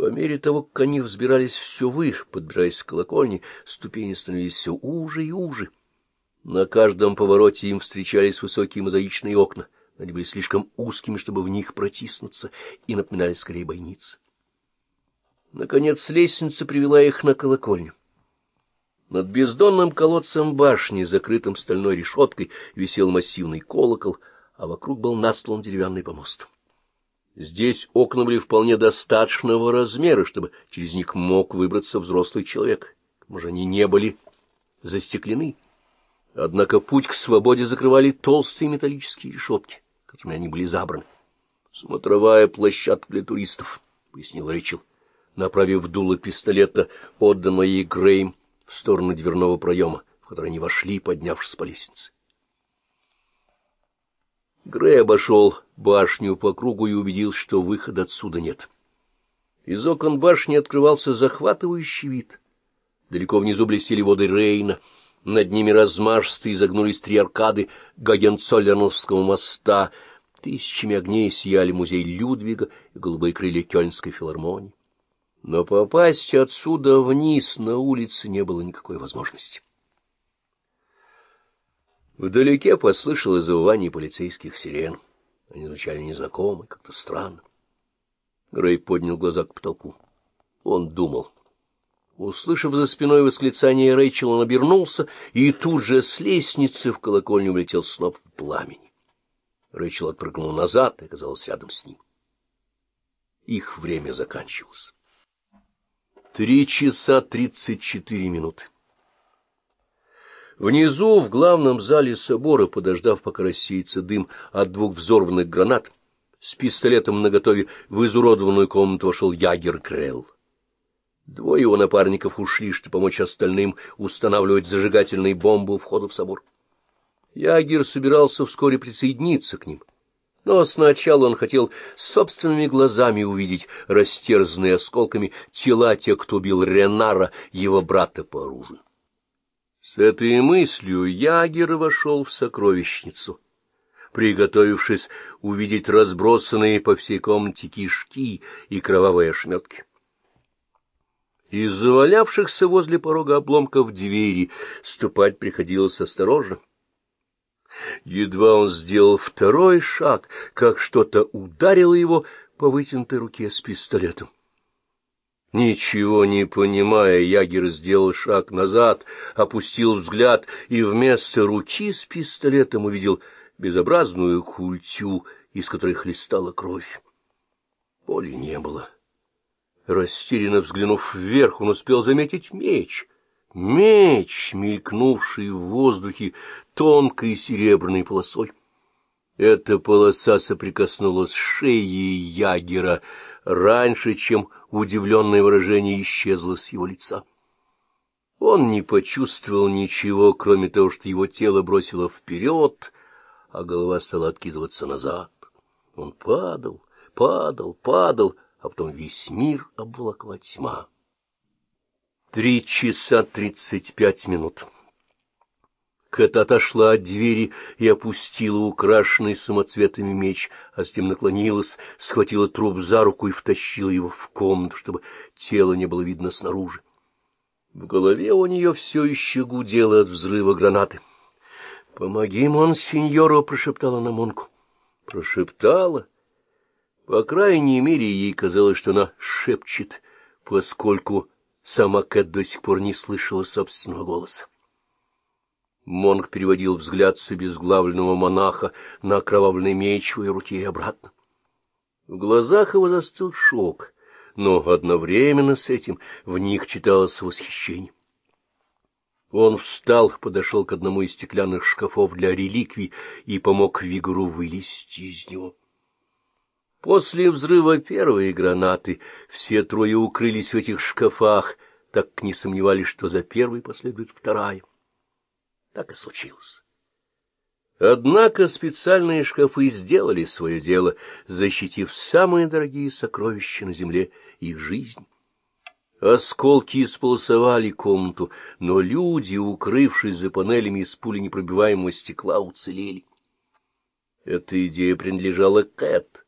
По мере того, как они взбирались все выше, подбираясь к колокольне, ступени становились все уже и уже. На каждом повороте им встречались высокие мозаичные окна. Они были слишком узкими, чтобы в них протиснуться, и напоминали скорее бойницы. Наконец лестница привела их на колокольню. Над бездонным колодцем башни, закрытым стальной решеткой, висел массивный колокол, а вокруг был настлан деревянный помост. Здесь окна были вполне достаточного размера, чтобы через них мог выбраться взрослый человек. Может, они не были застеклены. Однако путь к свободе закрывали толстые металлические решетки, которыми они были забраны. — Смотровая площадка для туристов, — пояснил Рэйчел, направив дуло пистолета, отданного ей Грейм, в сторону дверного проема, в который они вошли, поднявшись по лестнице. Грей обошел башню по кругу и убедился, что выхода отсюда нет. Из окон башни открывался захватывающий вид. Далеко внизу блестели воды Рейна, над ними размашисто изогнулись три аркады Гагенцоллерновского моста, тысячами огней сияли музей Людвига и голубые крылья Кёльнской филармонии. Но попасть отсюда вниз на улице не было никакой возможности. Вдалеке послышалось завывание полицейских сирен. Они звучали незнакомы, как-то странно. Грей поднял глаза к потолку. Он думал. Услышав за спиной восклицание Рэйчел, он обернулся, и тут же с лестницы в колокольню улетел сноп в пламени. Рэйчел отпрыгнул назад и оказалась рядом с ним. Их время заканчивалось. Три часа тридцать четыре минуты. Внизу, в главном зале собора, подождав, пока рассеется дым от двух взорванных гранат, с пистолетом наготове в изуродованную комнату вошел Ягер Крелл. Двое его напарников ушли, чтобы помочь остальным устанавливать зажигательные бомбы у входа в собор. Ягер собирался вскоре присоединиться к ним. Но сначала он хотел собственными глазами увидеть растерзанные осколками тела тех, кто убил Ренара, его брата по оружию. С этой мыслью Ягер вошел в сокровищницу, приготовившись увидеть разбросанные по всей комнате кишки и кровавые ошметки. Из завалявшихся возле порога обломков двери ступать приходилось осторожно. Едва он сделал второй шаг, как что-то ударило его по вытянутой руке с пистолетом. Ничего не понимая, Ягер сделал шаг назад, опустил взгляд и вместо руки с пистолетом увидел безобразную культю, из которой хлестала кровь. Боли не было. Растерянно взглянув вверх, он успел заметить меч — Меч, мелькнувший в воздухе тонкой серебряной полосой. Эта полоса соприкоснулась с шеей Ягера раньше, чем удивленное выражение исчезло с его лица. Он не почувствовал ничего, кроме того, что его тело бросило вперед, а голова стала откидываться назад. Он падал, падал, падал, а потом весь мир обволокла тьма. Три часа тридцать пять минут. Кэт отошла от двери и опустила украшенный самоцветами меч, а затем наклонилась, схватила труп за руку и втащила его в комнату, чтобы тело не было видно снаружи. В голове у нее все еще гудело от взрыва гранаты. — Помоги, монсеньору! — прошептала она Монку. Прошептала. По крайней мере, ей казалось, что она шепчет, поскольку Сама Кэт до сих пор не слышала собственного голоса. Монг переводил взгляд с обезглавленного монаха на окровавленный меч в ее руке и обратно. В глазах его застыл шок, но одновременно с этим в них читалось восхищение. Он встал, подошел к одному из стеклянных шкафов для реликвий и помог Вигуру вылезти из него. После взрыва первой гранаты все трое укрылись в этих шкафах, так не сомневались, что за первой последует вторая. Так и случилось. Однако специальные шкафы сделали свое дело, защитив самые дорогие сокровища на земле их жизнь. Осколки исполосовали комнату, но люди, укрывшись за панелями из пуленепробиваемого стекла, уцелели. Эта идея принадлежала Кэт.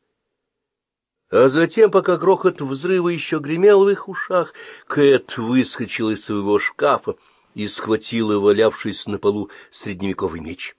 А затем, пока грохот взрыва еще гремел в их ушах, Кэт выскочила из своего шкафа и схватила валявшийся на полу средневековый меч.